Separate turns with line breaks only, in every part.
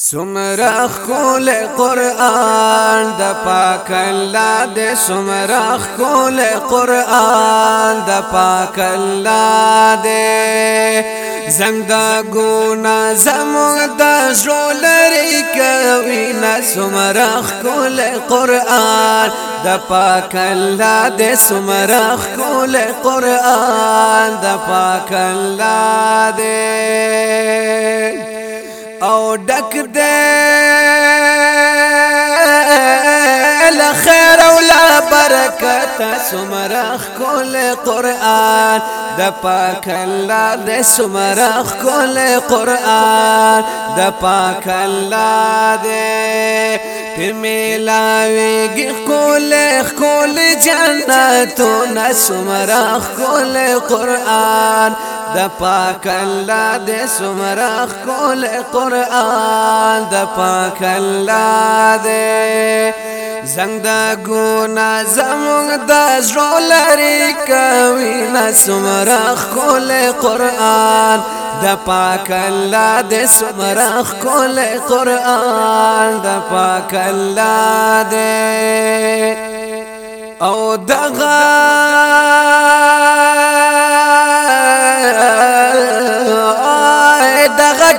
سمرا خول قرآن دا پاک اللہ دے سمرا خول قرآن دا پاک اللہ دے زنگ دا گونا زمگ دا زولری کوینا سمرا خول قرآن د پاک الله د سمرخ کول قران د پاک الله د او ډک دې تا سمرخ کول قرآن د پاک الله د سمرخ کول قرآن د پاک الله د گی کول کول جنتو نه سمرخ کول قرآن د پاک الله د سمرخ کول قرآن د پاک الله د زنګ دا ګونا زموږ د زړه لري کوي نه سمره خل قران د پاک الله د سمره خل قران د پاک الله د او دغه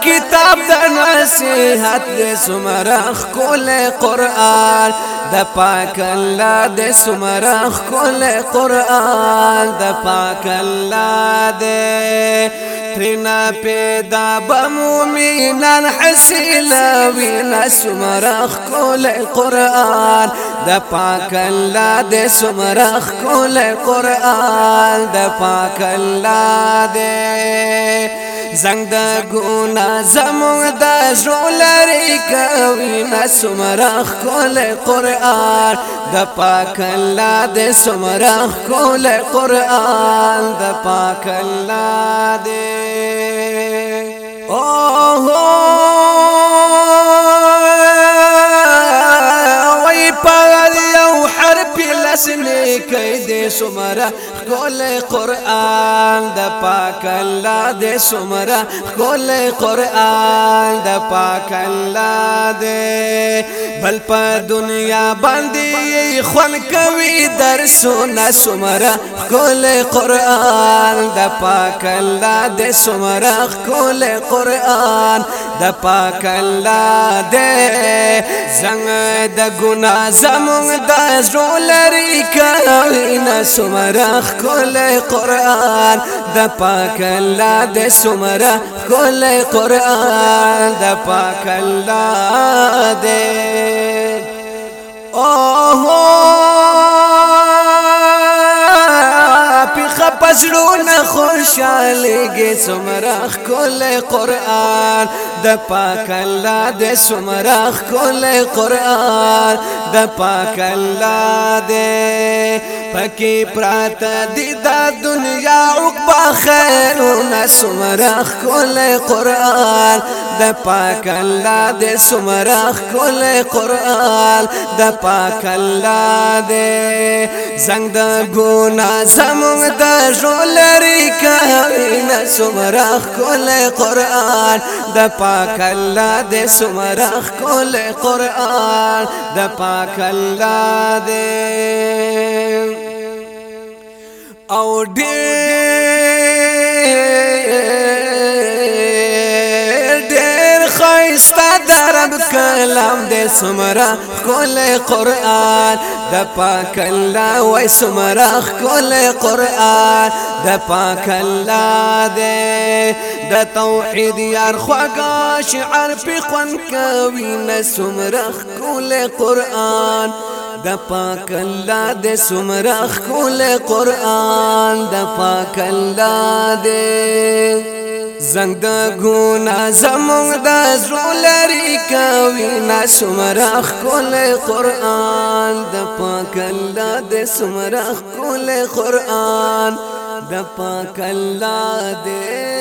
کتاب د نصیحت د سمرخ کول قران د پاک الله د سمرخ کول قران د پاک الله د ترنا پیدا بمومینان حسیل وینا سمرخ کول قرآن د پاک الله د سمرخ کول قرآن د پاک الله د زنګ د ګونا زموږ د ژولري کوي نه سمرخ کول قران د پاک الله د سمرخ کول قران د پاک الله د او وای په یو حرف لسنه کې د سمرخ کولې قران دا پاک اللہ دے سمرا کولې قران دا پاک اللہ دے بل پا دنیا باندی خون کوی در سونا سمرا کولې قران دا پاک اللہ دے سمرا کولې قران دا پاک اللہ دے زنگ دا گناہ زمون دا زولري کوي نه سمرا خله قران د پاک الله د سمره خله قران د پاک الله د خوشالېږي څومره ښکلی قرآن د پاک الله د څومره ښکلی قرآن د پاک الله د پکې پراته دي دا دنیا عقبا خیرونه څومره ښکلی قرآن د پاک الله د څومره ښکلی قرآن د پاک الله د زنګ د ګناه زموږ د ژوند لري وینا سمرخ کول قران د پاک الله د سمرخ کول قران د پاک الله د او ډېر کلام دې سمرا کول قران د پاک الله وای سمرا کول قران د پاک الله دې د توحید یار خوګه شعر په خون کوي نه سمرا کول قران د پاک الله د سمرا کول قران د پاک الله دې زنګ د ګنا زمونږ د زړه لري کوي نا سمرخ کول قران د پاک الله د سمرخ کول قران د پاک الله د